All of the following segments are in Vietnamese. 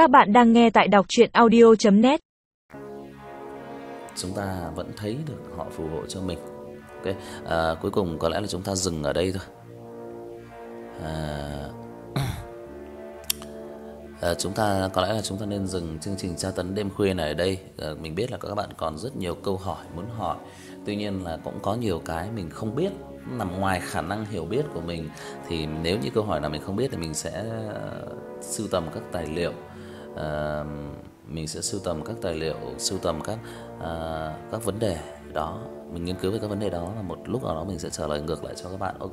Các bạn đang nghe tại đọc chuyện audio.net chúng ta vẫn thấy được họ phù hộ cho mình. Ok, à, cuối cùng có lẽ là chúng ta dừng ở đây thôi. À, à, chúng ta có lẽ là chúng ta nên dừng chương trình tra tấn đêm khuya này ở đây. À, mình biết là các bạn còn rất nhiều câu hỏi muốn hỏi. Tuy nhiên là cũng có nhiều cái mình không biết nằm ngoài khả năng hiểu biết của mình thì nếu như câu hỏi nào mình không biết thì mình sẽ à, sưu tầm các tài liệu. À, mình sẽ sưu tầm các tài liệu, sưu tầm các à, các vấn đề đó, mình nghiên cứu về các vấn đề đó là một lúc nào đó mình sẽ trả lời ngược lại cho các bạn. Ok.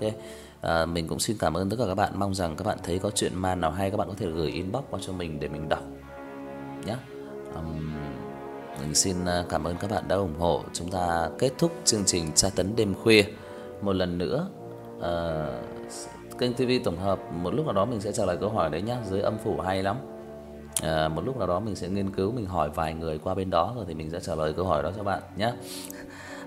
À, mình cũng xin cảm ơn tất cả các bạn, mong rằng các bạn thấy có chuyện ma nào hay các bạn có thể gửi inbox qua cho mình để mình đọc nhé. Um, mình xin cảm ơn các bạn đã ủng hộ. Chúng ta kết thúc chương trình tra tấn đêm khuya một lần nữa. Uh, kênh TV tổng hợp một lúc nào đó mình sẽ trả lời câu hỏi đấy nhá, dưới âm phủ hay lắm. À, một lúc nào đó mình sẽ nghiên cứu mình hỏi vài người qua bên đó rồi thì mình sẽ trả lời câu hỏi đó cho bạn nhé.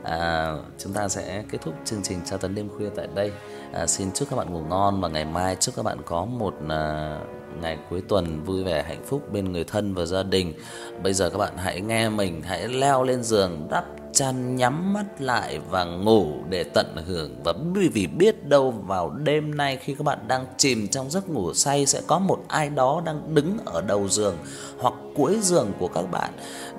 À, chúng ta sẽ kết thúc chương trình tra tấn đêm khuya tại đây. À, xin chúc các bạn ngủ ngon và ngày mai chúc các bạn có một à, ngày cuối tuần vui vẻ hạnh phúc bên người thân và gia đình. Bây giờ các bạn hãy nghe mình, hãy leo lên giường đắp chăn nhắm mắt lại và ngủ để tận hưởng. Và bởi vì biết đâu vào đêm nay khi các bạn đang chìm trong giấc ngủ say sẽ có một ai đó đang đứng ở đầu giường hoặc cuối giường của các bạn.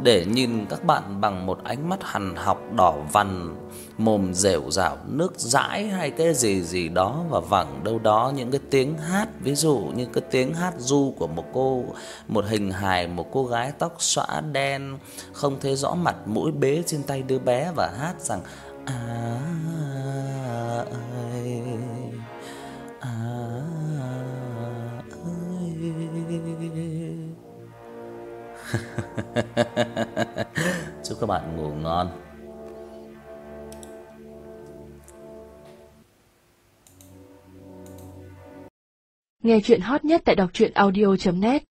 Để nhìn các bạn bằng một ánh mắt hằn học đỏ vằn, mồm rệu rạo nước dãi hay cái gì gì đó và vẳng đâu đó những cái tiếng hát. Ví dụ như cái tiếng hát du của một cô, một hình hài, một cô gái tóc xõa đen, không thấy rõ mặt mũi bế trên tay đứa bé và hát rằng à ơi à ơi. Chúc các bạn ngủ ngon. Nghe chuyện hot nhất tại đọc audio net.